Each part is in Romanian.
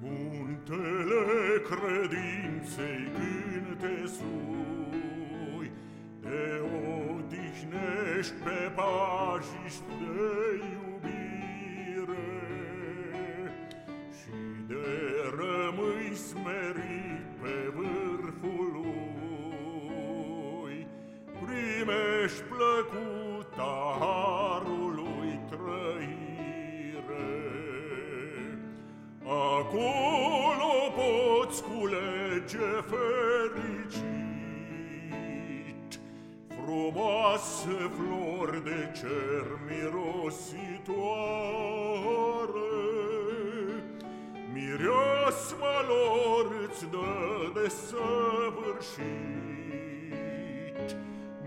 muntele credinței când te sui, Te odihnești pe pajiști de iubire Și de rămâi smerit pe vârful lui, Primești plăcuta acolo poți culege fericit. Frumoase flori de cer mirositoare Mireasma lor îți dă de săvârșit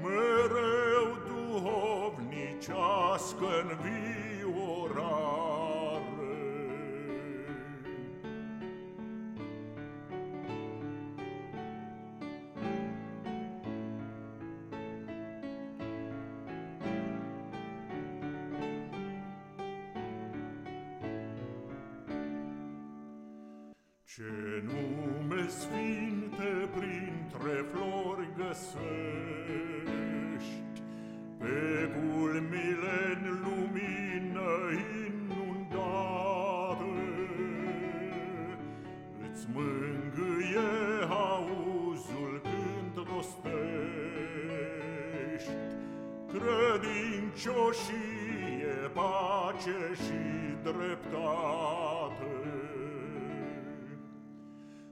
Mereu duhovnicească-nviorare Ce nume sfinte printre flori găsești, Pe culmile în lumină inundate, Îți mângâie auzul când rostești Credincioșie, pace și dreptate.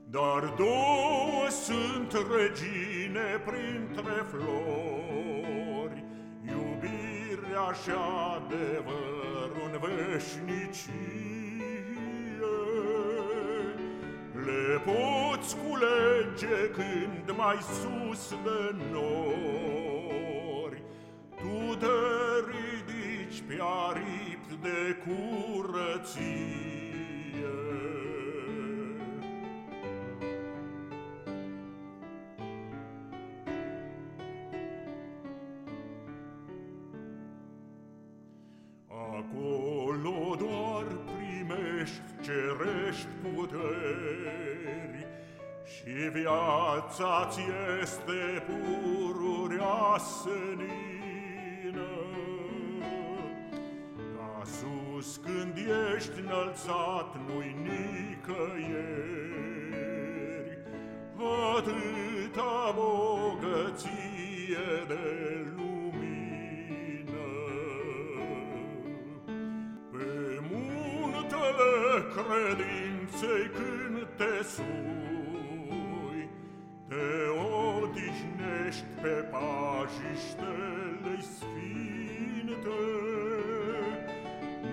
Dar două sunt regine printre flori, Iubirea și adevărul în veșnicie. Le poți culege când mai sus de nori, Tu te ridici pe aripi de curăție. Cerești puteri Și viața-ți este pururea senină. Ca sus când ești înălțat nu-i nicăieri. Atâta bogăție de credinței când te sui, Te odihnești pe pajiștele sfinte.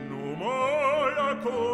Numai acolo